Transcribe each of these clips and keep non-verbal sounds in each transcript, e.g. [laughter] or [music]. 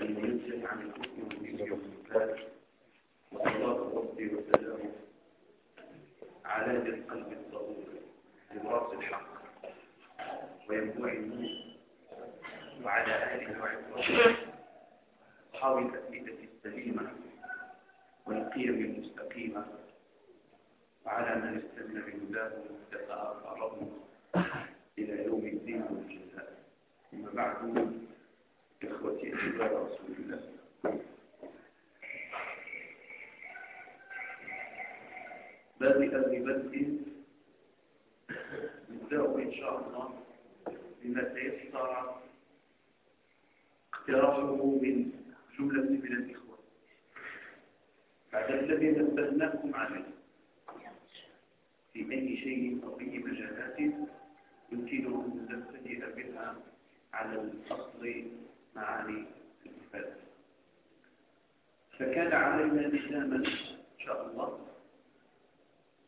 المنزل عن الحكم وصلاة ربي وسلامه على ذي القلب الضرور لراس الحق وينبوع النور وعلى آله وعباده أصحاب الأفئدة السليمة والقيم المستقيمة وعلى من استنى بهداه واهتدى أثارهم إلى يوم الدين والجزاء. ثم بعد إخوتي أحباب رسول الله. بادئ ببدء نبدأ إن شاء الله بما تيسر اقتراحه من جملة من الإخوة. بعد الذي نبهناكم عليه. في أي شيء أو أي مجالات يمكن أن نبتدئ بها على الأصل معاني الإفادة فكان علينا لزاما إن شاء الله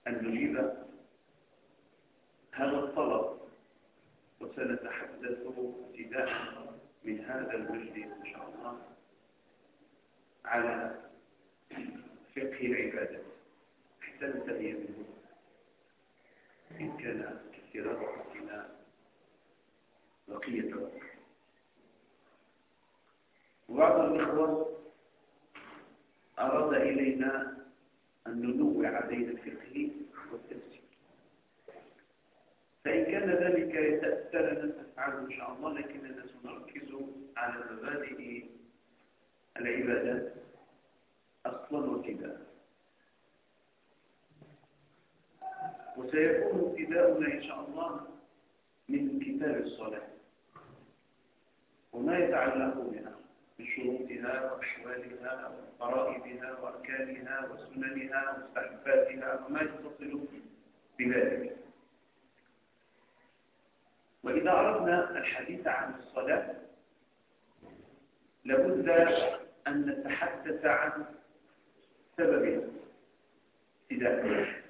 أن نجيب هذا الطلب وسنتحدث ابتداء من هذا المجلس إن شاء الله على فقه العبادة. حتى ننتهي منه إن كان كثيرا. بقية وقت وبعض الإخوة أراد إلينا أن ننوع بين الفقه والتفسير فإن كان ذلك يتأثر لنا نفعله إن شاء الله لكننا سنركز على مبادئ العبادات أصلا وابتداء. وسيكون ابتداؤنا إن شاء الله من كتاب الصلاة. وما يتعلق بها من شروطها وأحوالها وفرائضها وأركانها وسننها ومستحباتها وما يتصل بذلك. وإذا أردنا الحديث عن الصلاة لابد أن نتحدث عن سببها ابتداء.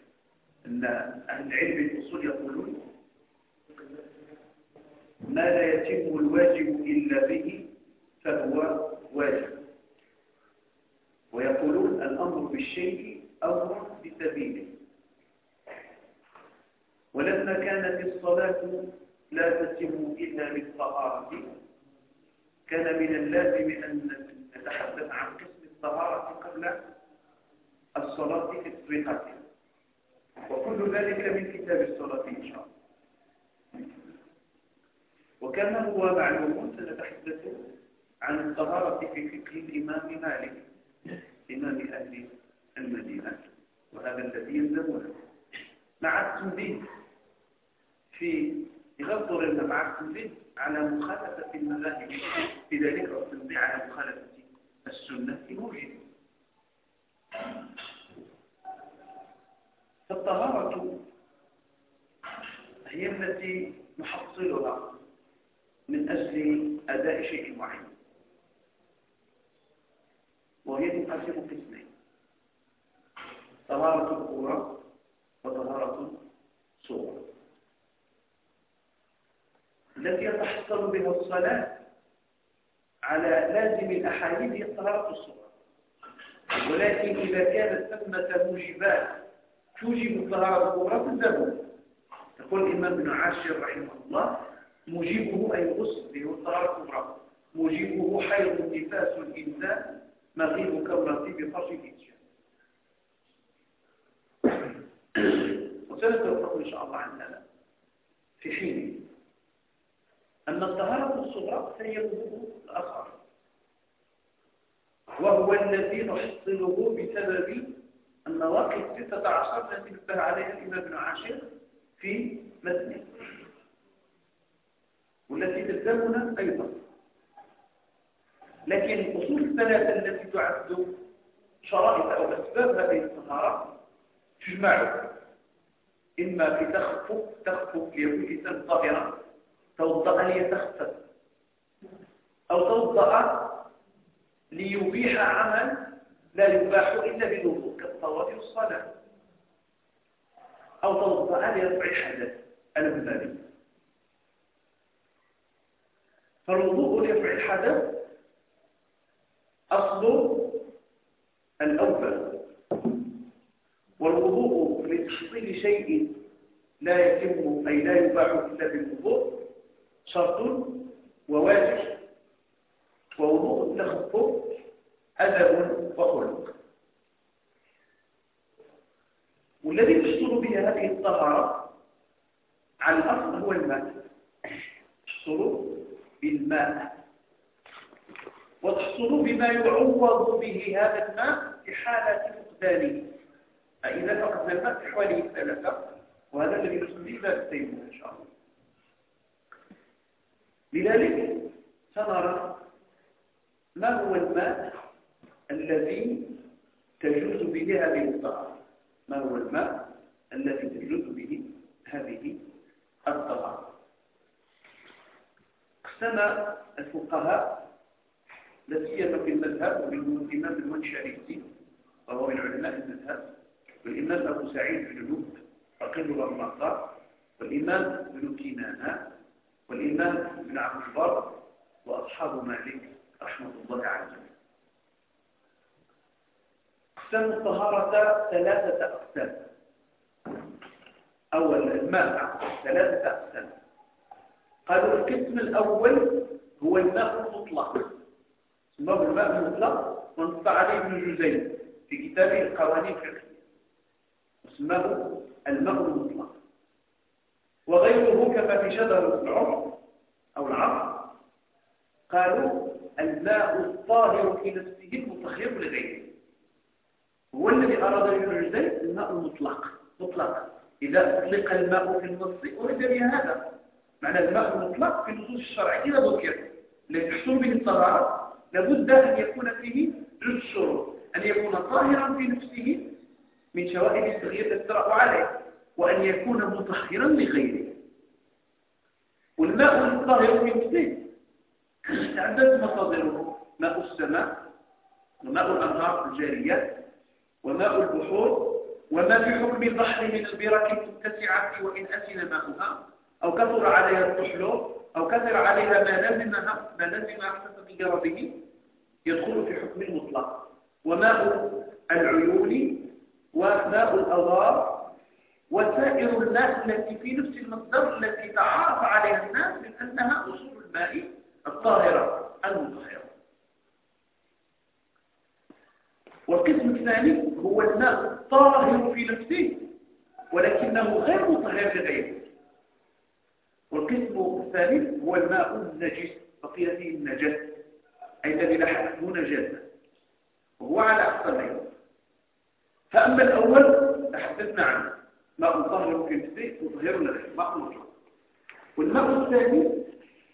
أن أهل العلم الأصول يقولون ما لا يتم الواجب إلا به فهو واجب. ويقولون الأمر بالشيء أمر بسبيله. ولما كانت الصلاة لا تتم إلا بالطهارة. كان من اللازم أن نتحدث عن قسم الطهارة قبل الصلاة في تطبيقاتها وكل ذلك من كتاب الصلاة إن شاء الله. وكما هو معلوم سنتحدث عن الطهارة في فقه الإمام مالك إمام أهل المدينة وهذا الذي يلزمنا مع التنبيه في غضر مع التنبيه على مخالفة المذاهب. في ذلك التنبيه على مخالفة السنة موجب. فالطهارة هي التي نحصلها من أجل أداء شيء معين وهي تنقسم قسمين طهارة القرى وطهارة صورة التي يتحصل بها الصلاة على لازم الأحاديث هي طهارة الصورة ولكن إذا كانت ثمة موجبات توجب الطهارة الكبرى تلزمه يقول الإمام ابن عاشر رحمه الله موجبه أي غسل به الطهارة الكبرى موجبه حيض نفاس الإنسان مغيب كورتي بفرش الإنسان. وسنتوقف إن شاء الله عن هذا في حين أن الطهارة الصغرى هي الوضوء الأصغر. وهو الذي نحصله بسبب النواقض ستة عشر التي نبه عليها الإمام ابن عاشر في متنه والتي تلزمنا أيضا. لكن الأصول الثلاثة التي تعد شرائط أو أسباب هذه الطهارة تجمع إما في تخفف تخفف ليكون الإنسان طاهرا توضأ ليتخفف أو توضأ ليبيح عمل لا يباح إلا بالوضوء كالطواف والصلاة أو توضأ ليرفع الحدث المبالي فالوضوء لرفع الحدث أصل الأول. والوضوء لتحصيل شيء لا يتم أي لا يباح إلا بالوضوء شرط وواجب. ووضوء التخفف أدب وخلق. والذي تحصل به هذه الطهارة على الأصل هو الماء. تحصل بالماء. وتحصل بما يعوض به هذا الماء في حالة فقدانه فإذا فقدنا الماء في حوالي ثلاثة وهذا الذي نسميه باب التيمم إن شاء الله. لذلك سنرى ما هو الماء الذي تجوز به هذه الطهارة ما هو الماء الذي تجوز به هذه الطهارة اقسم الفقهاء لا سيما في المذهب ومنهم الإمام المنشريسي وهو من علماء المذهب. والإمام أبو سعيد بن لوط فقيه الرمضان والإمام ابن كنانة والإمام ابن عبد البر وأصحاب مالك رحمة الله عليه أقسام الطهارة ثلاثة أقسام. أول الماء ثلاثة أقسام. قالوا القسم الأول هو الماء المطلق. اسمه الماء المطلق ونص عليه ابن جزين في كتابه القوانين الفقهية. اسمه الماء المطلق. وغيره كما في شجر العمر أو العصر قالوا الماء الطاهر في نفسه المطهر لغيره. هو الذي أراد ابن جزين الماء المطلق. مطلق. إذا أطلق الماء في النص أريد بهذا معنى الماء المطلق في النصوص الشرعية ذكر الذي به الطهارة لابد أن يكون فيه جزء الشروط أن يكون طاهرا في نفسه من شوائب التغيير التي تطرأ عليه وأن يكون مطهرا لغيره. والماء الطاهر في نفسه. عدة مصادره ماء السماء وماء الأنهار الجارية وماء البحور وما في حكم البحر من البرك المتسعة وإن أسن ماؤها. أو كثر عليها الطحل أو كثر عليها ما لزمها ما لزم أحسن جربه يدخل في حكم المطلق. وماء العيون وماء الأضار وسائر الماء التي في نفس المصدر التي تعرف عليها الناس من أنها أصول الماء الطاهرة المطهرة. والقسم الثاني هو الماء الطاهر في نفسه ولكنه غير مطهر لغيره. والقسم الثالث هو الماء النجس بقي فيه النجس أي الذي لا حكمه نجاسة وهو على أقسامين فأما الأول تحدثنا عنه ماء طاهر في نفسه مطهر لغيره ماء مطلق والماء الثاني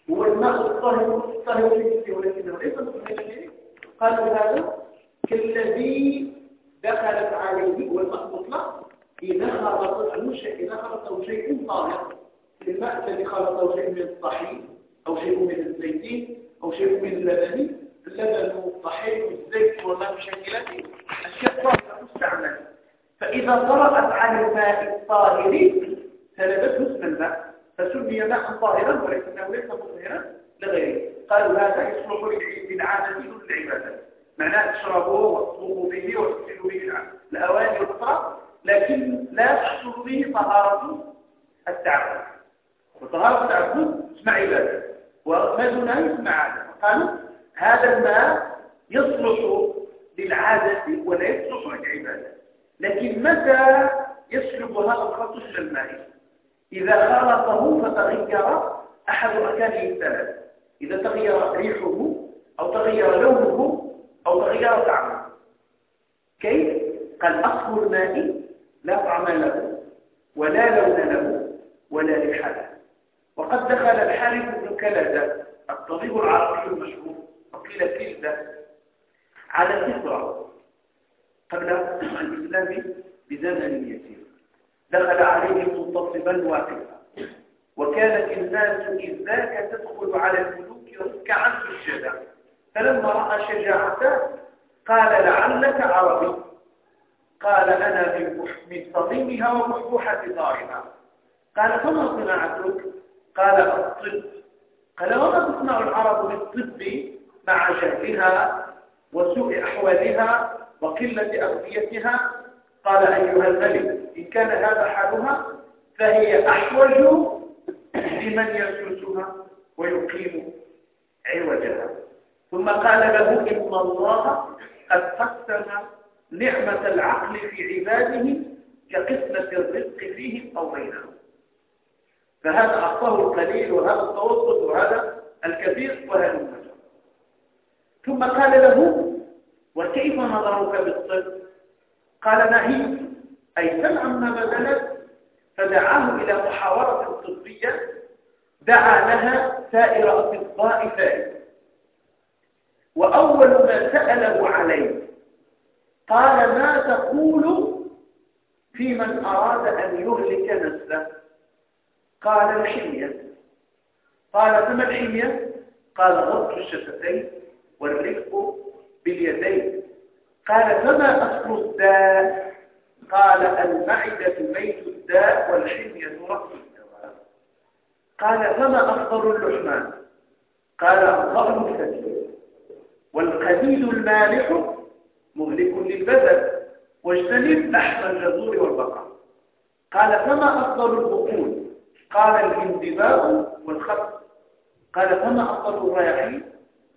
هو الماء الطاهر الطاهر نفسه ولكنه ليس لغيره قالوا هذا كالذي دخلت عليه والماء المطلق إذا خلطته شيء إذا خلطه شيء طاهر. الذي خلطه شيء من الطحين أو شيء من الزيتين أو شيء من اللبن. اللبن والطحين والزيت وما مشكلاته أشياء طاهرة مستعملة فإذا طرأت على الماء الطاهر سلبته اسم الماء فسمي ماء طاهرا ولكنه ليس مطهرا لغيره. قالوا هذا يصلح للعادة دون العبادة. معناه تشربوه وتصبوا به وتغسلوا به الأواني والأطراف لكن لا تحصل به طهارة التعبد وطهارة التعبد اسمع عبادة وما دونها عادة. قالوا هذا الماء يصلح للعادة ولا يصلح للعبادة. لكن متى يسلب هذا الخلط من الماء؟ إذا خلطه فتغير أحد أركانه الثلاث. إذا تغير ريحه أو تغير لونه أو تغير طعمه. كيف؟ قال أصل الماء لا طعم له ولا لون له ولا ريح له. وقد دخل الحارث بن كلدة الطبيب العربي المشهور وقيل كلدة على الإسرة قبل الإسلام بزمن يسير. دخل عليه منتصبا واقفا وكانت الناس إذ ذاك تدخل على الملوك ركعا سجدا فلما رأى شجاعته قال لعلك عربي. قال أنا من صميمها ومحبوحة دارها. قال فما صناعتك قال الطب. قال وما تصنع العرب بالطب مع جهلها وسوء أحوالها وقلة أغذيتها؟ قال أيها الملك إن كان هذا حالها فهي أحوج لمن يسوسها ويقيم عوجها. ثم قال له إن الله قد قسم نعمة العقل في عباده كقسمة الرزق فيهم أو بينهم. فهذا أعطاه القليل وهذا التوسط وهذا؟ الكثير وهذا المجال ثم قال له وكيف نظرك بالطب؟ قال نهي أي سمع ما بذلت فدعاه إلى محاورة طبية دعا لها سائر أطباء فارس وأول ما سأله عليه قال ما تقول في من أراد أن يهلك نفسه؟ قال الحمية. قال فما الحمية؟ قال غض الشفتين والرفق باليدين. قال فما أصل الداء؟ قال المعدة بيت الداء والحمية رأس الدواء. قال فما أفضل اللحمان؟ قال الظهر الكثير والقديد المالح مهلك للبدن واجتنب لحم الجزور والبقر قال فما أفضل البطون قال الانتباه والخط قال فما أفضل الرياحين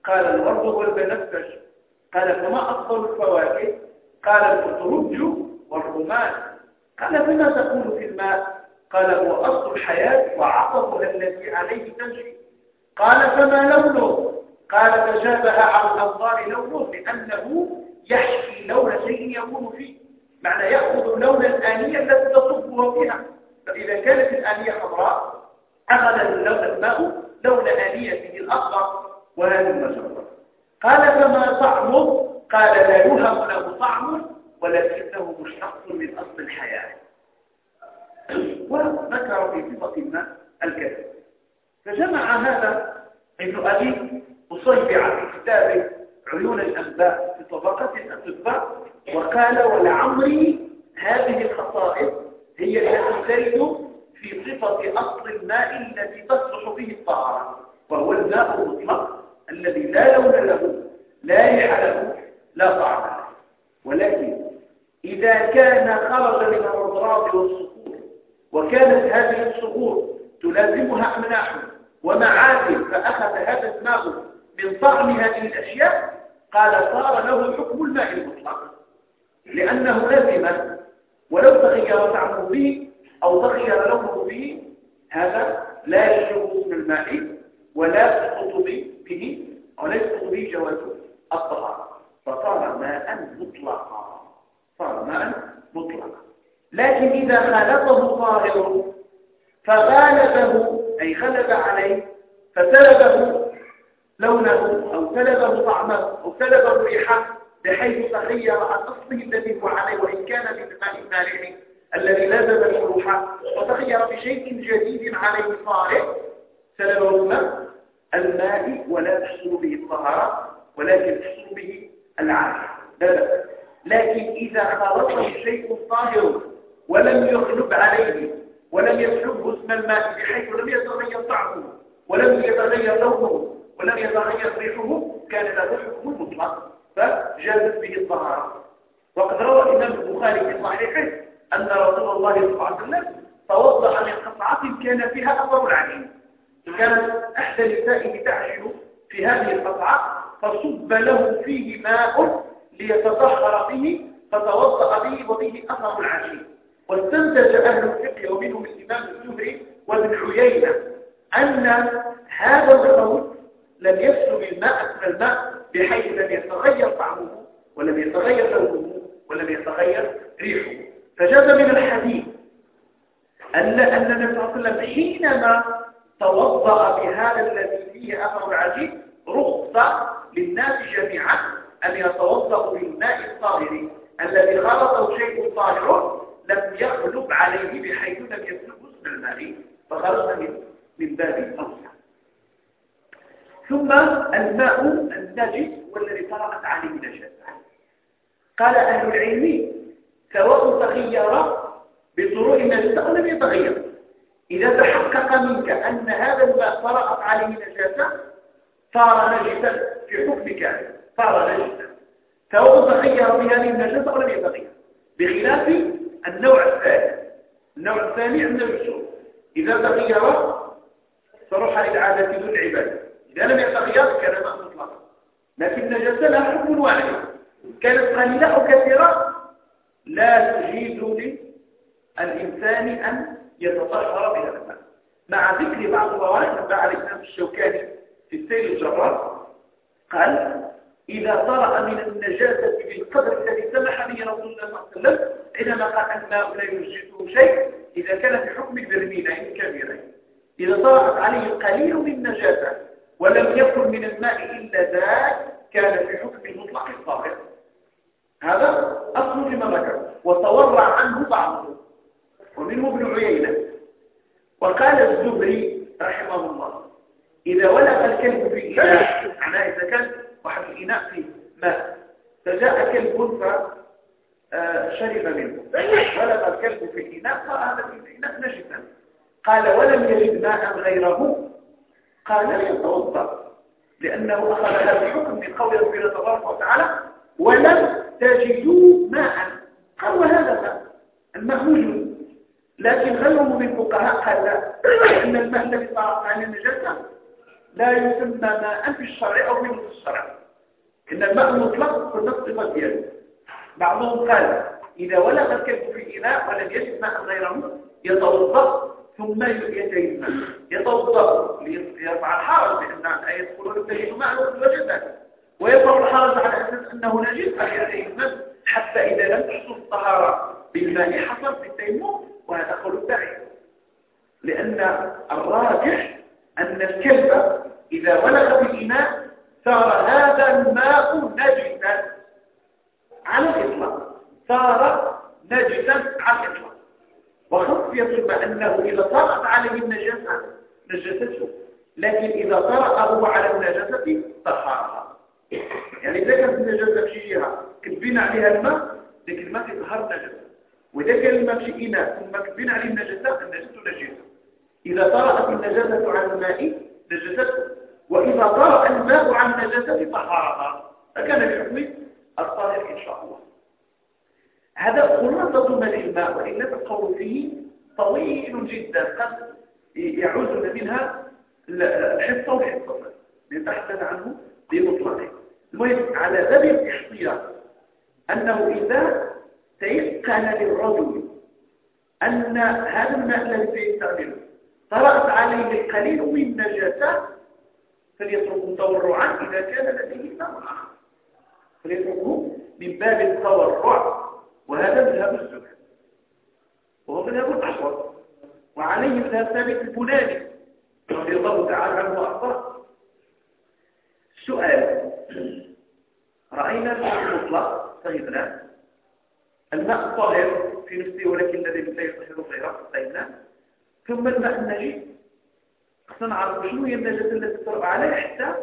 قال الورد والبنفسج قال فما أفضل الفواكه؟ قال الفترج والرمان. قال فما تقول في الماء؟ قال هو أصل الحياة وعطفها الذي عليه تمشي. قال فما لونه؟ قال تشابه على الأنظار لونه لأنه يحكي لون شيء يكون فيه. معنى يأخذ لون الآنية التي تصبها فيها. فإذا كانت الآنية حمراء أخذ اللون الماء لون آنيته الأخضر وهذا المجرد قال فما طعمه؟ قال لا يوهم له طعم ولكنه مشتق من أصل الحياة. وذكر في صفة الماء الكثير فجمع هذا ابن أبي أصيبع في كتابه عيون الأنباء في طبقة الأطباء وقال ولعمري هذه الخصائص هي التي ترد في صفة أصل الماء الذي تصلح به الطهارة وهو الماء المطلق الذي لا لون له لا ريح له لا طعم له. ولكن إذا كان خرج من الأضراب والصخور وكانت هذه الصخور تلازمها أملاح ومعادن فأخذ هذا الماء من طعم هذه الأشياء قال صار له حكم الماء المطلق. لأنه لازم ولو تغير طعمه به أو تغير لونه به هذا لا يشرب اسم الماء ولا يسقط به ولا يسقط به جواز الطهارة فصار ماء مطلقا. صار ماء مطلقا. لكن إذا خالطه طاهر فغالبه أي غلب عليه فسلبه لونه أو سلبه طعمه أو سلبه ريحه بحيث تغير عن أصله الذي هو عليه وإن كان من الماء المالح الذي لازم الروح وتغير بشيء جديد عليه صالح سلبه الماء الماء ولا تحصل به الطهارة ولكن تحصل به العافية. لا لكن إذا خالطه شيء طاهر ولم يغلب عليه ولم يسلبه اسم الماء بحيث لم يتغير طعمه ولم يتغير لونه ولم يتغير ريحه كان له حكم مطلق. فجازت به الطهارة. وقد روى الإمام البخاري في صحيحه أن رسول الله صلى الله عليه وسلم توضأ من قطعة كان فيها أثر العجين كانت إحدى نسائه تعجن في هذه القطعة فصب له فيه ماء ليتطهر به فتوضأ به وبه أثر العجين واستنتج أهل الفقه ومنهم الإمام الزهري وابن عيينة أن هذا الخوف لم يسلب الماء من الماء. بحيث لم يتغير طعمه ولم يتغير لونه ولم يتغير ريحه. فجاز من الحديث أن أن النبي صلى الله عليه وسلم حينما توضأ بهذا الذي فيه أثر العجيب رخصة للناس جميعا أن يتوضأوا بالماء الطاهر. الذي خلطه شيء طاهر لم يغلب عليه بحيث لم يسلب اسم الماء فخرج من من باب الأوسع ثم الماء النجس والذي طرأت عليه نجاسة قال أهل العلم سواء تغير بطرق النجاسة أو لم يتغير. إذا تحقق منك أن هذا الماء طرأت عليه نجاسة صار نجسا في حكمك. صار نجسا سواء تغير بهذه النجاسة أو لم يتغير. بخلاف النوع الثاني. النوع الثاني عند الشرب إذا تغير صرح للعادة ذو العبادة. إذا لم يتغير كان ماء مطلقا. لكن النجاسة لها حكم واحد. كانت قليلة أو كثيرة لا تجيز للإنسان أن يتطهر بهذا الماء مع ذكر بعض نبع على الإمام الشوكاني في السير الجرار قال إذا طرأ من النجاسة بالقدر الذي سمح به رسول الله صلى الله عليه وسلم حينما قال الماء لا يجزئه شيء إذا كان في حكم البرميلين كبيرين إذا طرأت عليه قليل من النجاسة ولم يكن من الماء إلا ذاك كان في حكم المطلق الطاهر. هذا أصل لما ذكر. وتورع عنه بعضه. ومنه ابن عيينة. وقال الزبري رحمه الله إذا ولغ الكلب في إناء معناه إذا كان واحد الإناء فيه ماء فجاء كلب فشرب منه. ولغ الكلب في الإناء فهذا الإناء نجسا قال ولم يجد ماء غيره قال يتوضأ لأنه أخذ هذا الحكم من قول ربنا تبارك وتعالى ولم تجدوا ماء. قال وهذا ماء الماء موجود لكن غيره من الفقهاء قال لا. إن الماء الذي طرق عن النجاسة لا يسمى ماء في الشرع أو من الشرع. إن الماء المطلق في النص دياله بعضهم قال إذا ولغ الكلب في إناء ولم يجد ماء غيره يتوضأ ثم يتيمم يتوضا ليرفع الحرج لأن يدخل تجد معه وجدا ويرفع الحرج على أساس أنه نجس فيتيمم حتى إذا لم تحصل الطهارة بالماء حصل في التيمم وهذا قول بعيد لأن الراجح أن الكلب إذا ولغ في الاناء صار هذا الماء نجسا على الإطلاق. صار نجسا على الإطلاق. وخفية أنه إذا طرأت عليه النجاسة نجسته لكن إذا طرأه على النجاسة طهرها يعني إذا كانت النجاسة في جهة. كتبين عليها الماء لكن الماء تظهر نجاسة. وإذا كان الماء في إناء ثم كتبين عليه النجاسة النجاسة نجسة إذا طرأت النجاسة على الماء نجسته وإذا طرأ الماء على النجاسة طهرها فكان الحكم الطاهر إن شاء الله. هذا خلاصة ما الماء وإلا القول فيه طويل جدا قد يعوزنا منها الحصة والحصة لنتحدث عنه بمطلقه المهم على باب الاحتياط أنه إذا تيقن للرجل أن هذا الماء الذي سيستعمله طرأت عليه القليل من نجاسة فليتركه تورعا إذا كان لديه ماء آخر. فليتركه من باب التورع. وهذا مذهب الزهد وهو مذهب الأحوط. وعليه مذهب ثابت البناني رضي الله تعالى عنه وأرضاه. سؤال. رأينا الماء المطلق فهمنا. الماء الطاهر في نفسه ولكن الذي لا يطهر غيره فهمنا. ثم الماء النجي خصنا نعرف شنو هي النجاسة التي تطرق عليه حتى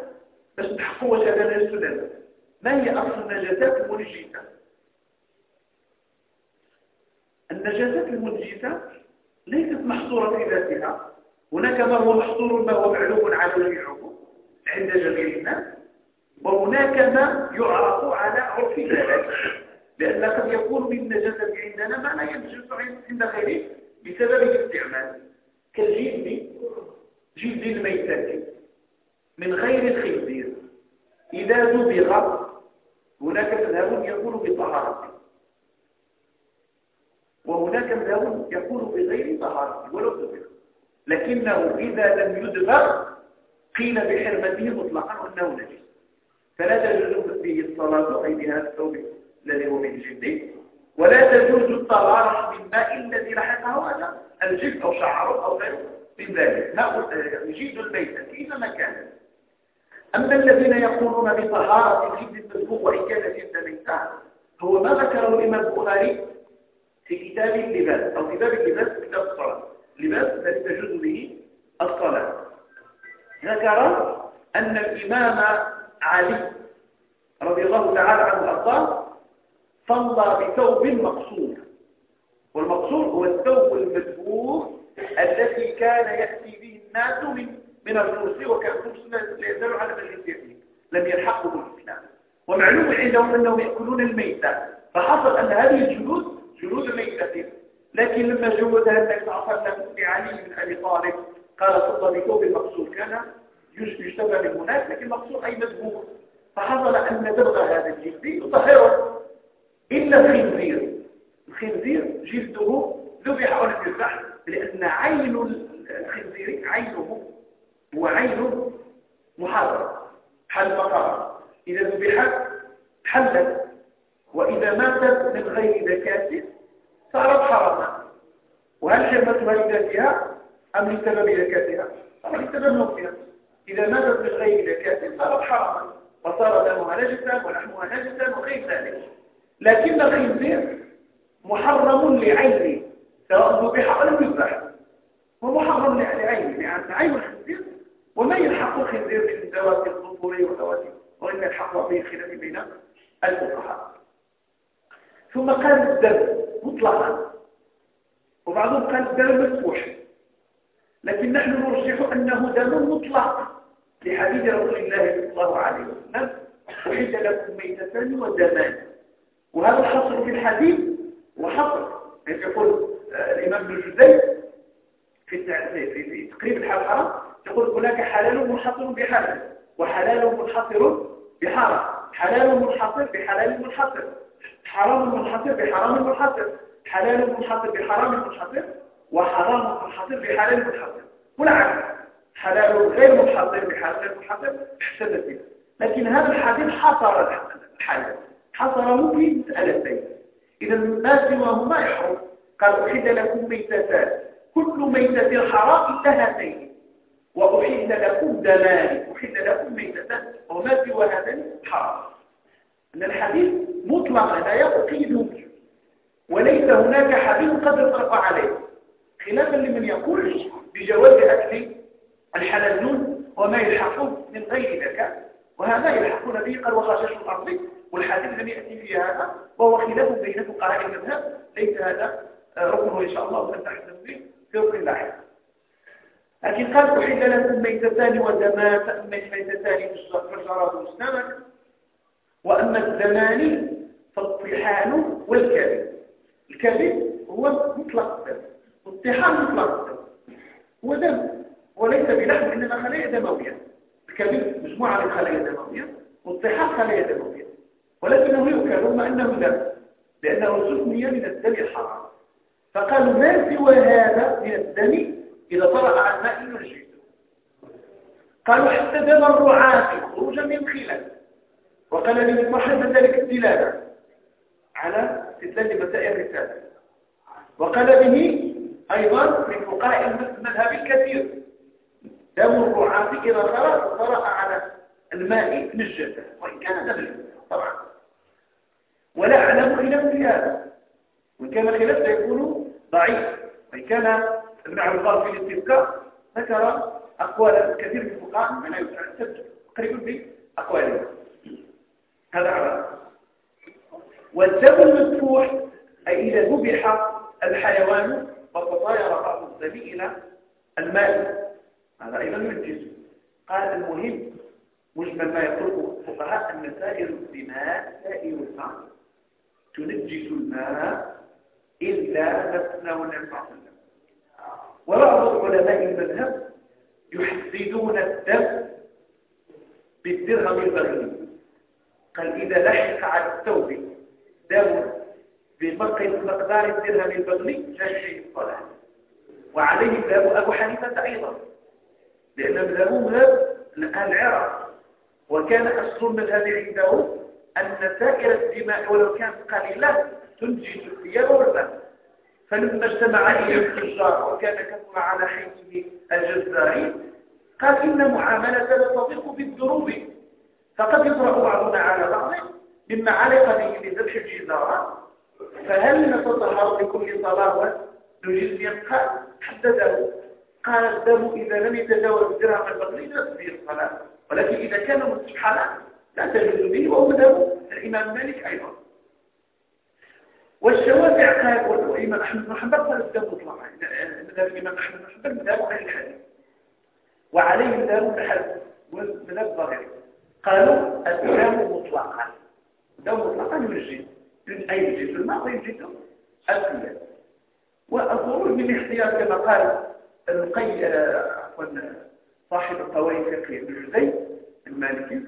باش نحقق واش هذا ما هي أصل النجاسات المنجسة النجاسات المنجسة ليست محصورة في ذاتها. هناك ما هو محصور ما هو معلوم على جميعه عند جميع الناس. وهناك ما يعرف على عرف ذلك. لأن قد يكون من النجاسة عندنا ما لا ينجس عند غيره بسبب الاستعمال. كالجلد جلد الميتة من غير الخنزير. إذا دبغ هناك مذهب يقول بطهارته وهناك مذهب يكون بغير طهارة ولو دبر لكنه إذا لم يدبر قيل بحرمته مطلقا وأنه نجس. فلا تجوز به الصلاة أي بهذا الثوب الذي هو من الجلد ولا تجوز الطهارة بالماء الذي لحقه هذا الجلد أو شعره أو غيره من ذلك. ماء جلد الميتة كيفما كان. أما الذين يقولون بطهارة الجلد المسبوق وإن كان جلد ميتة هو ما ذكره الإمام البخاري في كتاب اللباس أو كتاب اللباس كتاب الصلاة. لباس الذي تجوز به الصلاة. ذكر أن الإمام علي رضي الله تعالى عنه وأرضاه صلى بثوب مقصور. والمقصور هو الثوب المدبور التي كان يأتي به الناس من من الفرس وكان الفرس لا يزالوا على الجزيرة لم يلحقوا بالإسلام ومعلوم عندهم أنهم يأكلون الميتة. فحصل أن هذه الجلود جلود ميتة لكن لما جودها النبي وسلم لعلي بن أبي طالب قال صلى بثوب المقصور كان يشتبه بالمناس لكن المقصور أي مذبوح فحصل أن دبغ هذا الجلد يطهره. إلا الخنزير الخنزير جلده ذبح ولم يذبح لأن عين الخنزير عينه هو عين محرم حل مقام إذا ذبحت حلت. وإذا ماتت من غير ذكاة صارت حراما وهل حرمتها لذاتها أم لسبب ذكاتها؟ طبعا لسبب موتها إذا ماتت من غير ذكاة صارت حراما وصار دمها نجسا ولحمها نجسا وغير ذلك. لكن الخنزير محرم لعينه سواء ذبح أو يذبح. هو محرم لعينه لأن عين الخنزير وما يلحق الخنزير من ذوات الظهور وذوات وإن الحق به خلاف بين الفقهاء. ثم قال الدم مطلقا. وبعضهم قال الدم مفتوح. لكن نحن نرجح أنه دم مطلق لحديث رسول الله صلى الله عليه وسلم. أحد لكم ميتتان ودمان. وهذا الحصر في الحديث وحصر يقول آه، الإمام ابن الجزي في تقريب الحرام يقول هناك حلال منحصر بحلال وحلال منحصر بحرام. حلال منحصر بحلال منحصر. حرام منحصر بحرام منحصر. حلال منحصر بحرام منحصر. وحرام منحصر بحلال منحصر. والعكس حلال غير منحصر بحلال منحصر. احتدت لكن هذا الحديث حصر الحلال. حصره في مسألتين إذا ما سواهما يحرم. قال أحد لكم ميتتان. كل ميتة حرام انتهتين وأحد لكم دمان أحد لكم ميتتان. وما سوى هذين حرام. أن الحديث مطلقا لا يقيد. وليس هناك حديث قد يطلق عليه خلافا لمن يقول بجواز أكل الحلال وما يلحقون من غير ذكاء. وهذا يلحقون به قال وخشش الأرض والحديث لم يأتي في هذا وهو خلاف بين فقهاء المذهب. ليس هذا ركنه إن شاء الله ونتحدث به في ركن لاحق. لكن قال أحل لكم ميتتان ودمات ميتتان في الجراد والسمك وأما الزمان فالطحان والكذب. الكذب هو مطلق. الدم والطحان مطلق. الدم هو دم. وليس بلحم إنما خلايا دموية. الكذب مجموعة من خلايا دموية. والطحان خلايا دموية. ولكنه يؤكل رغم أنه دم. لأنه سمي من الدم الحرام. فقالوا ما سوى هذا من الدم إذا طرأ عن ماء يرجيه قالوا حتى دم الرعاة خروجا من خلال وقال لي من ذلك الدلالة على استدلال مسائل الرسالة. وقال به أيضا من فقهاء المذهب الكثير دم الرعاة إذا طرأ طرأ على الماء نجته وإن كان دم طبعا. ولا أعلم خلاف في هذا. وإن كان خلاف سيكون ضعيف. وإن كان ابن عبد في الاستذكار ذكر أقوال كثير من الفقهاء من يتعتد تقريبا بأقوالهم هذا على والدم المفتوح أي إذا ذبح الحيوان وتطاير بعض الدم إلى الماء هذا أيضا ينجز قال المهم مجمل ما يقوله الفقهاء أن سائر الدماء سائر الماء تنجس الماء إلا نفسه النبي صلى وبعض علماء المذهب يحددون الدم بالدرهم البغي قال إذا لحق على الثوب دم بمقدار الدرهم البغلي شيء الصلاة. وعليه مذهب أبو حنيفة أيضا. لأن مذهبه مذهب العراق. وكان أصل المذهب عنده أن سائر الدماء ولو كانت قليلة تنجز الثياب والبن فلما اجتمع إليه التجار وكان كثر على حيث الجزارين قال إن معاملة لا تضيق بالدروب فقد يطرق بعضنا على بعض مما علق به بذبح الجزارات فهل نتطهر لكل صلاة نجيز يبقى حدده قال الدم إذا لم يتجاوز الدرهم البغلي لا تفيه الصلاة. ولكن إذا كان مستحالا لا تجوز به وهو مذهب الإمام مالك أيضا. والشوافع قال والإمام أحمد بن حنبل قال الدم مطلقا مذهب الإمام أحمد بن حنبل مذهب أهل الحديث. وعليه مذهب الحديث ومذهب الظاهري قالوا الدم مطلقا. الدم مطلقا ينجد أي ينجد الماء وينجد الثياب والخروج من احتياط كما قال القي عفوا صاحب القواعد الفقهيه ابن جزي المالكي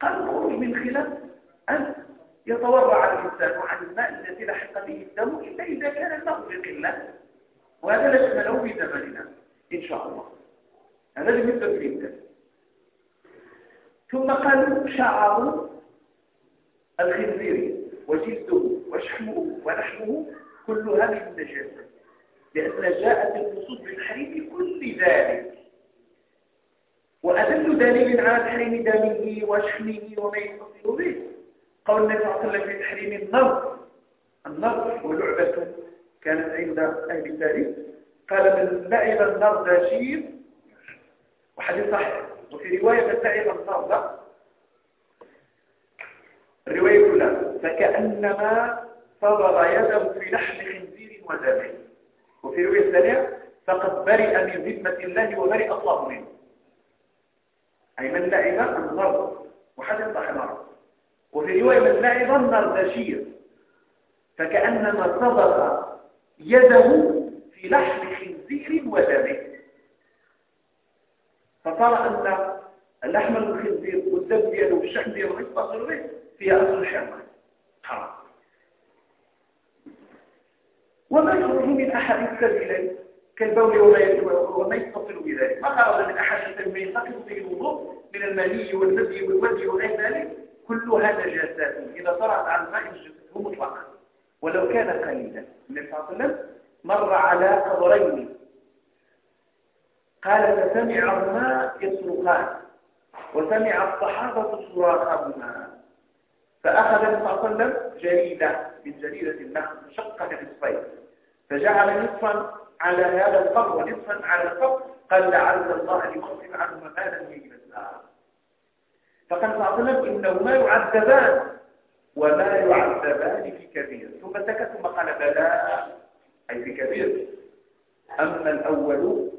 قال الخروج من خلال أن يتورع الإنسان عن الماء الذي لحق به الدم إلا إذا كان الماء بقلة وهذا لا شمله في زماننا إن شاء الله. هذا بالنسبة للإنسان ثم قالوا شعر الخنزير وجلده وشحمه ولحمه كلها من النجاسة. لأن جاءت النصوص بالحريم كل ذلك. وأدل دليل على تحريم دمه وشحمه وما يتصل به. قول النبي صلى الله عليه وسلم في تحريم النظر. النظر ولعبة كانت عند أهل التاريخ. قال من لعب النظر شير وحديث صحيح. وفي رواية من لعب النظر الرواية كلها فكأنما فضل يده في لحم خنزير ودمه وفي رواية ثانية فقد برئ من ذمة الله وبرئ الله منه. أي من لعب النظر وحدث صحيح وفي رواية من لعب النردشير فكأنما صدق يده في لحم خنزير ودمه فصار أن اللحم الخنزير والدم دياله والشحم دياله يتصل به فيها أصل حرام. وما يخرج من أحد السبيلين كالبول وما يتصل بذلك. ما خرج من أحد السبيلين يتصل به الوضوء من المني والمدي والوجه وغير ذلك. كلها نجاسات إذا طرأت على الماء نجسته مطلقا. ولو كان قليلا. النبي صلى الله عليه وسلم مر على قبرين. قال فسمعهما يصرخان وسمع الصحابة صراخهما فأخذ النبي صلى الله عليه وسلم جريدة من جريدة النخل شقها نصفين فجعل نصفا على هذا القبر ونصفا على القبر. قال لعل الله أن يخفف عنهما هذا النار. فقال صلى الله عليه وسلم إنهما يعذبان وما يعذبان في كبير. ثم سكت ثم قال بلى أي في كبير. أما الأول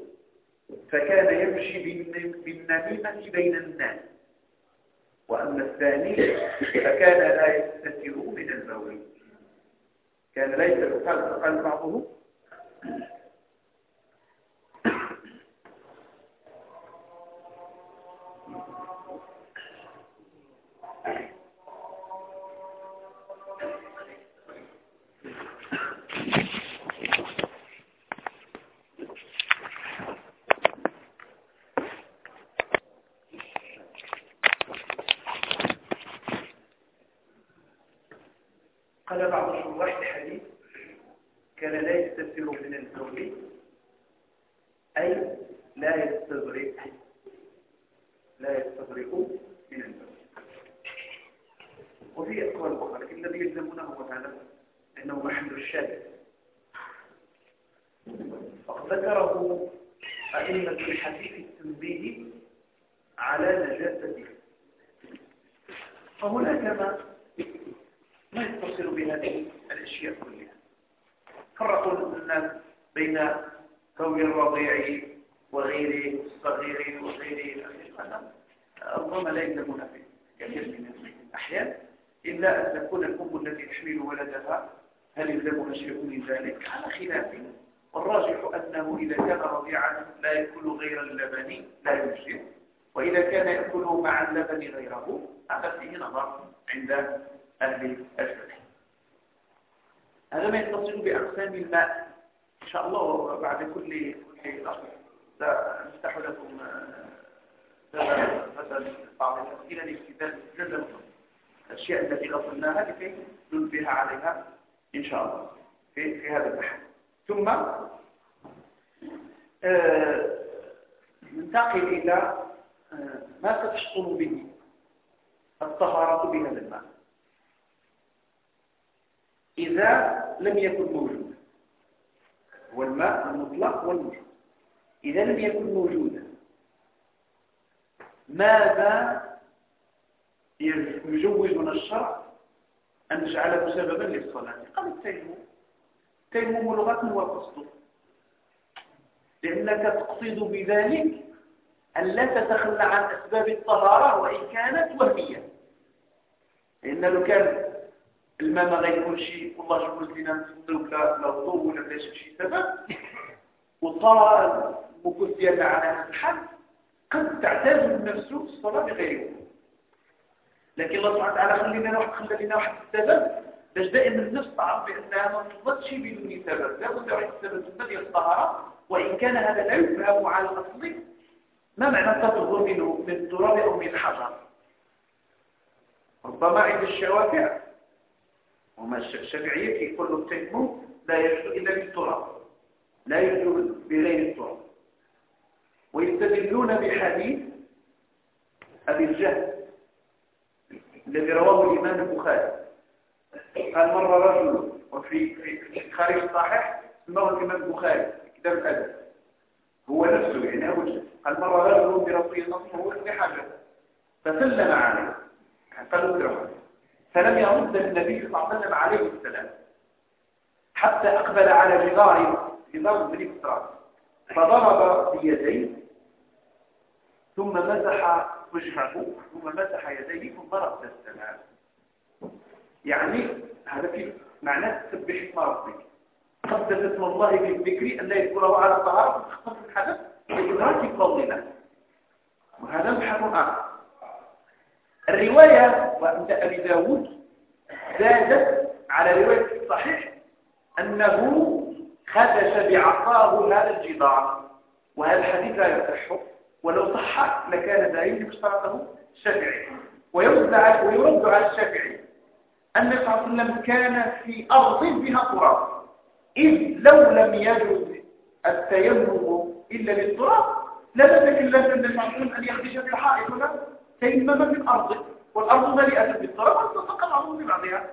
فكان يمشي بالنميمة بين الناس. وأما الثاني فكان لا يستتر من البول. كان ليس قال بعضه. كان لا يستثير من الزوج أي لا يستبرئ لا يستبرئ من الزوج. وفي أقوال أخرى لكن الذي يلزمونه هذا أنه محل الشاهد. وقد ذكره أئمة الحديث التنبيه على نجاسته. فهناك ما ما يتصل بهذه الأشياء كلها. فرقوا الناس بين كوي الرضيع وغير الصغير وغير هذا ربما لا يلزمون في كثير من الأحيان إلا أن تكون الأم التي تحمل ولدها هل يلزمها شيء من ذلك؟ على خلاف. والراجح أنه إذا كان رضيعا لا يأكل غير اللبن لا يجزئ وإذا كان يأكل مع اللبن غيره هذا فيه نظر عند أهل الفتح هذا ما يتصل بأقسام الماء. إن شاء الله بعد كل كل أصل سنفتح لكم مثلا بعض الأسئلة لاكتبال جزء الأشياء التي غفلناها لكي ننبه عليها إن شاء الله في, في هذا البحث ثم آه ننتقل إلى آه ما تشطن به الطهارة بهذا الماء. إذا لم يكن موجودا. هو الماء المطلق والموجود. إذا لم يكن موجودا. ماذا يجوزنا الشرع أن نجعله سببا للصلاة؟ قال التيمم. التيمم لغة والقصد لأنك تقصد بذلك أن لا تتخلى عن أسباب الطهارة وإن كانت وهمية. لأن لو كان الماء ما غيكون شيء والله جبت لنا نتفضل لا لا وضوء ولا بلاش شي. سبب وطال المكوس ديالنا على هذا الحد. قد تعتاد النفس الصلاة بغير وضوء لكن الله سبحانه وتعالى خلينا واحد خلى لنا واحد السبب باش دائما النفس تعرف بانها ما تفضلش بدون سبب. لابد من السبب ديال الطهارة. وإن كان هذا لا يفهم على الاصل ما معنى تطهر منه من التراب أو من الحجر ربما عند الشوافع وما الشافعية كيقولوا التيمم لا يجوز إلا بالتراب. لا يجوز بغير التراب. ويستدلون بحديث أبي الجهل الذي رواه الإمام البخاري. قال مر رجل وفي في خارج الصحيح سماه الإمام البخاري كتاب الأدب. هو نفسه يعني أول قال مر رجل برسول الله وهو في حاجة. فسلم عليه. قال له فلم يرد النبي صلى الله عليه وسلم عليه السلام. حتى أقبل على جدار جدار بن إسرائيل. فضرب بيديه ثم مسح وجهه ثم مسح يديه ثم رد السلام يعني هذا في معناه تسبح اسم ربك قدس اسم الله بالذكر أن لا يذكره على الطهارة تختص الحدث لإدراك فضله. وهذا مبحث آخر الرواية وعند أبي داود زادت على رواية الصحيح أنه خدش بعصاه هذا الجدار وهذا الحديث لا يصح ولو صح لكان لا يجب اشتراطه الشافعي. ويرد على الشافعي أن النبي صلى الله عليه وسلم كان في أرض بها تراب إذ لو لم يجوز التيمم إلا بالتراب لا يتكلم النبي صلى الله عليه وسلم أن يخرج في تيمم في الأرض والأرض مليئة بالتراب والتقى الأرض ببعضها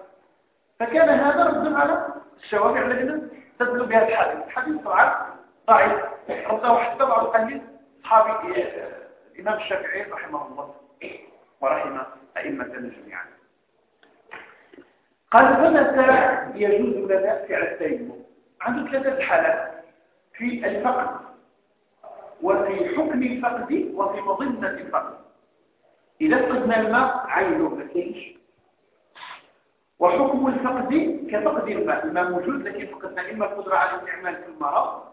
فكان هذا رد على الشوافع الذين تدل بها الحديث. الحديث طبعا ضعيف. رده حتى بعض أهل أصحاب الإمام الشافعي رحمه الله ورحم أئمتنا جميعا. قال فمتى يجوز لنا فعل التيمم عنده ثلاثة حالات؟ في الفقد وفي حكم الفقد وفي مظنة الفقد. إذا فقدنا الماء عينه ما وحكم الفقد كفقد الماء. الماء موجود لكن فقدنا إما القدرة على الاستعمال في المرض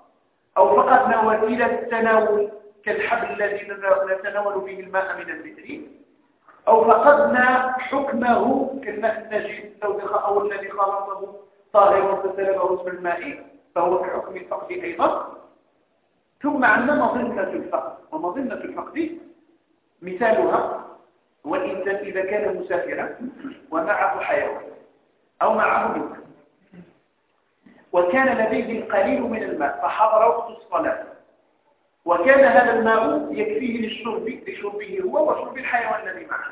أو فقدنا وسيلة التناول كالحبل الذي نتناول به الماء من البئر أو فقدنا حكمه كالماء النجيب أو الذي خلطه طاهر فسلبه اسم الماء فهو في حكم الفقد أيضا. ثم عندنا مظنة الفقد ومظنة الفقد مثالها هو الإنسان إذا كان مسافرا ومعه حيوان أو معه بنت. وكان لديه القليل من الماء فحضر وقت الصلاة. وكان هذا الماء يكفيه للشرب لشربه هو وشرب الحيوان الذي معه.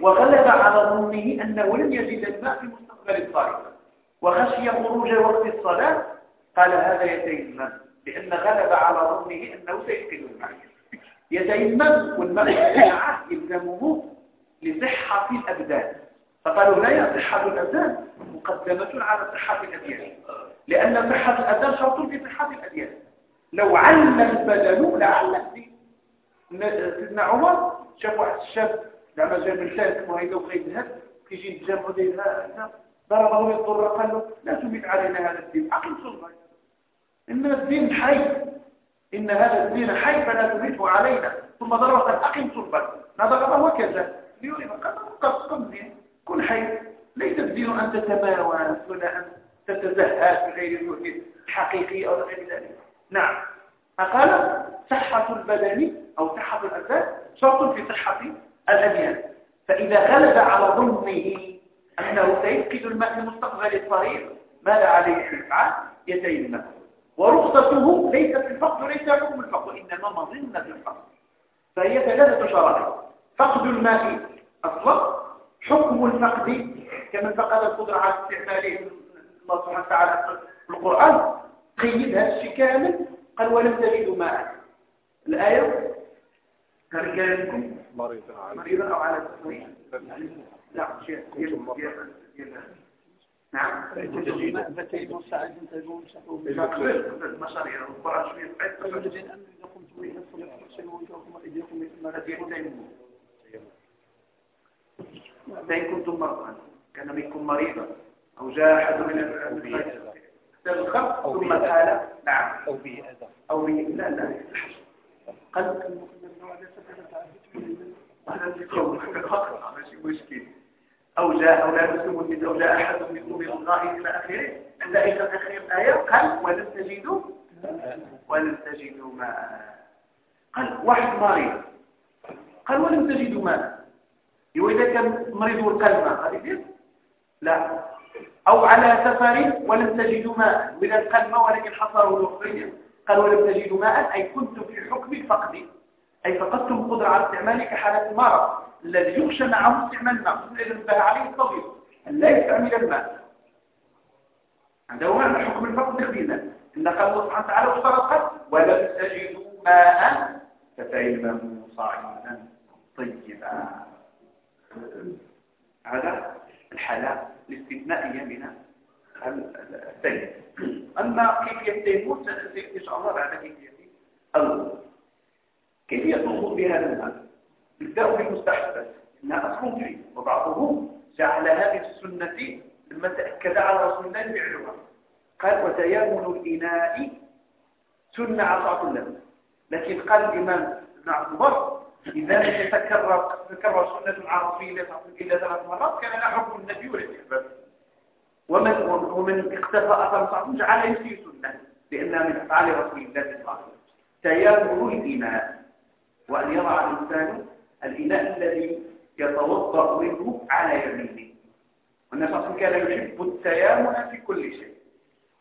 وغلب على ظنه أنه لم يجد الماء في مستقبل الصلاة وخشي خروج وقت الصلاة قال هذا يتيمم لأن غلب على ظنه أنه سيفقد الماء. يتيمم معه يلزمه لصحة الأبدان. فقالوا لا صحة الأبدان مقدمة على صحة الأديان. لأن صحة الأبدان شرط في صحة الأديان. لو علم البدن لعل سيدنا عمر شاف واحد الشاب لما جاب الثالث اسمه هيدا وخيد الهد كيجي الجامع ديالها ضربه يضر قال له لا تميت علينا هذا الدين. عقل سلطان إن الدين حي. إن هذا الدين حي فلا تميته علينا. ثم ضرب قال أقم صلبا هذا هو كذا ليولي قد قم كن حي ليس الدين أن تتماوى ولا أن تتزهى بغير الوحيد حقيقي أو غير ذلك. نعم. فقال صحة البدن أو صحة الأبدان شرط في صحة الأديان. فإذا غلب على ظنه أنه سيفقد الماء المستقبل الصغير ماذا عليه يفعل يتيمم ورخصته ليست الفقد وليس حكم الفقد إنما مظنة الفقد فهي ثلاثة شرائط فقد الماء أصلا حكم الفقد كمن فقد القدرة على استعماله الله سبحانه وتعالى في القرآن. قيد هذا الشيء كامل قال ولم تجدوا ماء. الآية مريضة مريضا أو على سفرين لا شيء نعم. المشاريع القرآن شوية الذين أمنوا إذا قمتم إلى الصلاة فاغسلوا وجوهكم وأيديكم إلى المرافق فإن كنتم مرضى كان منكم مريضا أو جاء أحد من الخط ثم الحالة نعم. أو به أذى. أو به لا لا قلب هذا اليوم ماشي مشكل أو جاء أو لا مسلم أو جاء أحد منكم من الغائب إلى آخره. عند إلى آخر الآية قال ولن [laughs] ولن تجدوا ماء قال واحد مريض. قال ولن تجدوا ماء وإذا كان مريض القلب هذه لا. أو على سفر ولم تجدوا ماء وإذا القلب ولكن حصره الأخرين قال ولم تجدوا ماء أي كنتم في حكم الفقد أي فقدتم القدرة على استعماله كحالة المرض الذي يخشى معه استعمال الماء. إذا انتهى عليه الطبيب أن لا يستعمل الماء. عنده معنى حكم الفقد خلينا إن قال الله سبحانه وتعالى اشترطت ولم تجدوا ماء فتيمموا صعيدا طيبا. هذا الحالة الاستثنائية من التيمم. أما كيفية التيمم سنأتي إن شاء الله بعد كيفية الوضوء كيفية الوضوء بهذا الماء نبدأ بالمستحبات إنها أصل فيه وبعضهم جعل هذه السنة لما تأكد على رسول الله فعلها قال وتيامن الإناء سنة عصاة اللبن لكن قال الإمام ابن البر إذا لم يتكرر تكرر سنة عربية إلا ثلاث مرات كان لها حكم النبي والاستحباب. ومن ومن اختفى أثر صعب جعل يسير سنة لأنها من أفعال رسول الله صلى الله عليه وسلم. تيامن الإناء. وأن يضع الإنسان الإناء الذي يتوضأ منه على يمينه. عليه وسلم كان يحب التيامن في كل شيء.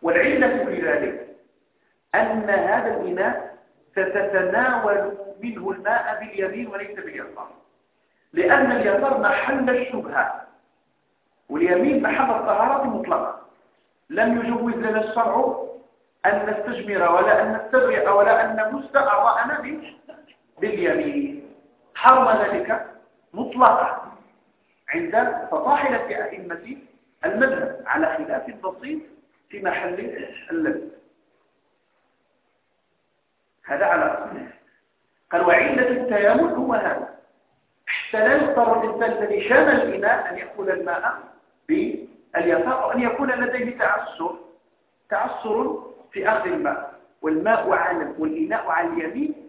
والعلة في ذلك أن هذا الإناء ستتناول منه الماء باليمين وليس باليسار. لأن اليسار محل الشبهة. واليمين محل الطهارة مطلقة. لم يجوز لنا الشرع أن نستجمر ولا أن نستبرئ ولا أن نمس أعضاءنا باليمين. حرم ذلك مطلقا عند فطاحلة أئمة المذهب على خلاف بسيط في محل اللذ هذا على قال وعلة التيامن هو هذا. يضطر الإنسان الذي شام الإناء أن يأخذ الماء باليسار أو أن يكون لديه تعسر. تعسر في أخذ الماء. والماء على والإناء على اليمين.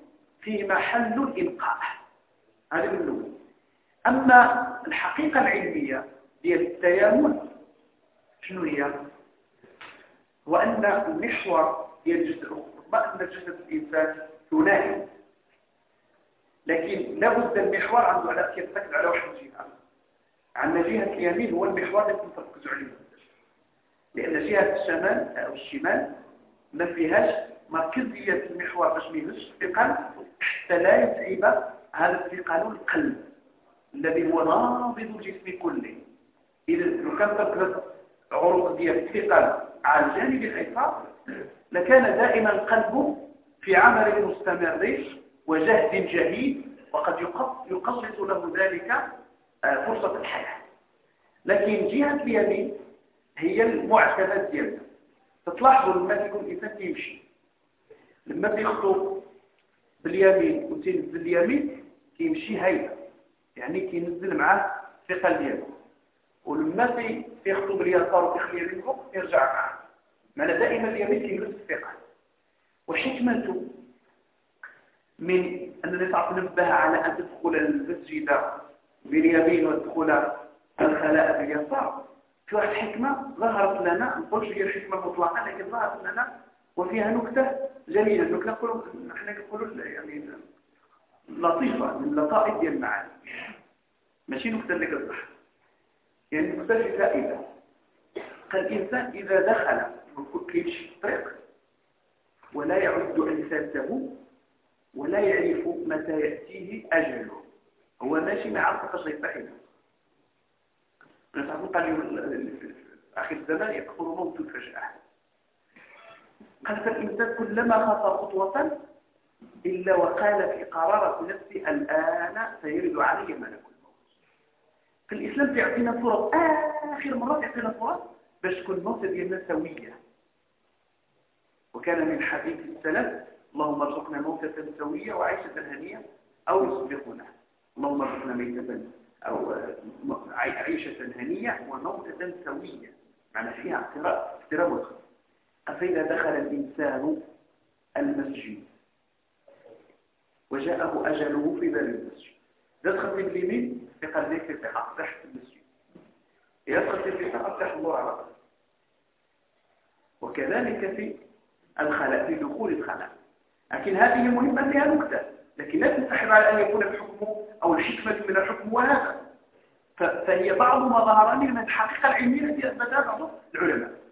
في محل الإلقاء هذا من الأول. أما الحقيقة العلمية ديال التيامن شنو هي؟ هو أن المحور ديال الجسد ما أن جسد الإنسان ثنائي لكن لابد المحور عنده على يرتكز على واحد الجهة. عندنا جهة اليمين هو المحور الذي تركز عليه. لأن جهة الشمال أو الشمال ما فيهاش مركزية المحور باش ما الثقل حتى لا يتعب هذا الثقل القلب الذي هو نابض الجسم كله. إذا لو كان تركز عروق ديال الثقل على الجانب الأيسر لكان دائما القلب في عمل مستمر وجهد جهيد وقد يقلص له ذلك آه، فرصة الحياة. لكن جهة اليمين هي المعتمد ديالنا. تلاحظوا لما يكون الإنسان يمشي لما بيخطب باليمين وتنزل باليمين كيمشي هيدا. يعني كينزل معاه ثقة اليمين. ولما يخطب باليسار ويخلي اليمين فوق يرجع معاه. معنى دائما اليمين كيمس الثقة. وحكمته من أن تعطي نبه على أن تدخل المسجد باليمين وتدخل الخلاء باليسار. في واحد حكمة ظهرت لنا نقولش هي حكمة مطلقة لكن ظهرت لنا وفيها نكتة جميلة. نكتة نقولوا نحن نقولوا يعني لطيفة من لطائف ديال المعاني. ماشي نكتة اللي كتصح يعني نكتة فائدة. قال الإنسان إذا دخل كيمشي الطريق ولا يعد أنفاسه ولا يعرف متى يأتيه أجله. هو ماشي مع عرفة شيء نتعرف قال آخر الزمان يكفر موت الفجأة قال فالإنسان كلما خطى خطوة إلا وقال في قرارة نفسه الآن سيرد علي ملك الموت. في الإسلام تعطينا فرص آخر مرة تعطينا فرص باش تكون الموت ديالنا سوية. وكان من حديث السلف اللهم ارزقنا موتة سوية وعيشة هنية أو يسبقنا اللهم ارزقنا ميتة أو عيشة هنية وموتة سوية. معنى فيها اقتراب اقتراب وخط فإذا دخل الإنسان المسجد وجاءه أجله في باب المسجد. يدخل في اليمين قلبك في تحت المسجد. يدخل في البقاع افتح الله على وكذلك في الخلاء في دخول الخلاء. لكن هذه مهمة فيها نكتة. لكن لا تنسحب على أن يكون الحكم أو الحكمة من الحكم وهذا. فهي بعض ما ظهر من الحقيقة العلمية التي أثبتها بعض العلماء.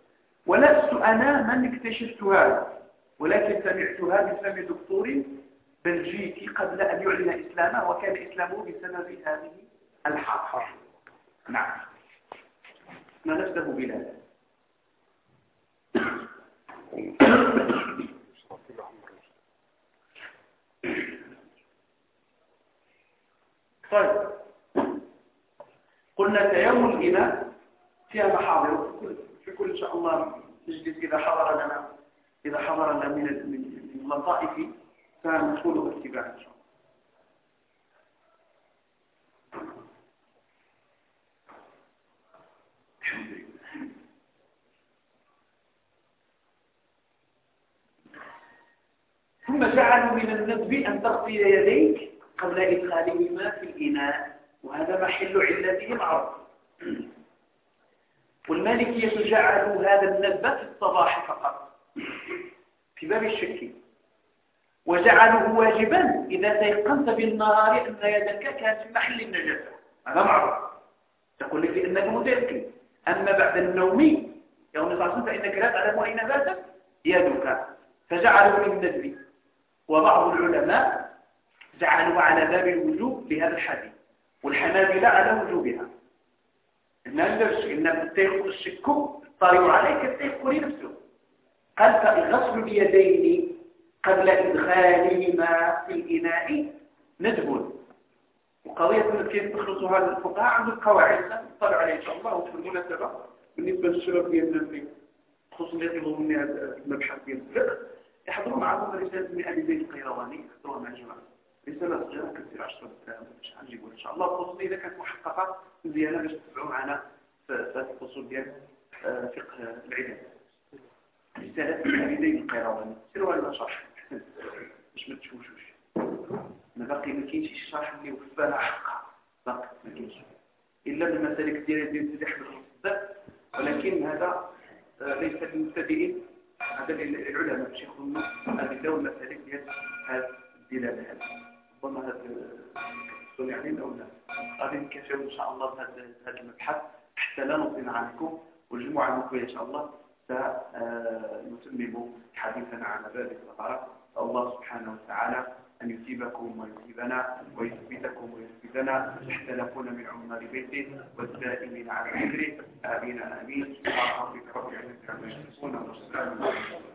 ولست أنا من اكتشفت هذا ولكن سمعتها بفم دكتور بلجيكي قبل أن يعلن إسلامه وكان إسلامه بسبب هذه الحرب. نعم. ما نفسه بلاد طيب. قلنا تيمم الإناء فيها محاضر كل إن شاء الله نجلس إذا حضر لنا إذا حضر لنا من من اللطائف فندخله اتباعا إن شاء الله. ثم جعلوا من الندب أن تغسل يديك قبل إدخالهما في الإناء وهذا محل علته معروف والمالكية جعلوا هذا الندب في الصباح فقط في باب الشك. وجعلوه واجبا إذا تيقنت بالنهار أن يدك كانت في محل النجاسة. هذا معروف. تقول لك لأنك متيقن. أما بعد النوم يوم الصلاة فإنك لا تعلم أين باتت يدك. فجعلوا من الندب وبعض العلماء جعلوا على باب الوجوب لهذا الحديث. والحنابلة على وجوبها. إن إن التيق الشك طارئ عليك التيق نفسه. قال فغسل اليدين قبل إدخالهما في الإناء ندب. وقضية كيف تخلصها الفقهاء عند القواعد نطلع عليها إن شاء الله وفي المناسبة. بالنسبة للشباب ديالنا خصوصا اللي يطلبوا مني هذا المبحث ديال الفقه يحضروا معهم رسالة من أبي زيد القيرواني. يحضروها مع الجماعة. رسالة صغيرة كثير 10 دقائق شحال نجيبوا إن شاء الله خصوصا إذا كانت محققة مزيانة باش تتبعوا معنا في الفصول ديال آه، فقه العباد رسالة زيد القيرواني سيروا هذا شرح. [laughs] باش ما تشوشوش ما باقي ما كاينش شي شرح اللي وفاها حقها باقي ما كاينش. إلا بالمسالك ديال ديال سيدي أحمد الخصاب ولكن هذا آه، ليس للمبتدئين هذا العلماء باش ياخذوا هذه المسالك ديال هذه الدلالة هذه ربما هذا السؤال علينا أو لا. غادي نكافئوا إن شاء الله بهذا هذا المبحث حتى لا نطيل عنكم والجمعة المقبلة إن شاء الله سنتمم حديثنا على ذلك. الغرض فالله سبحانه وتعالى أن يثيبكم ويثيبنا ويثبتكم ويثبتنا حتى نكون من عمال بيته والدائمين على ذكره آمين. آمين. ربك رب العزة عما يصفون والسلام على المرسلين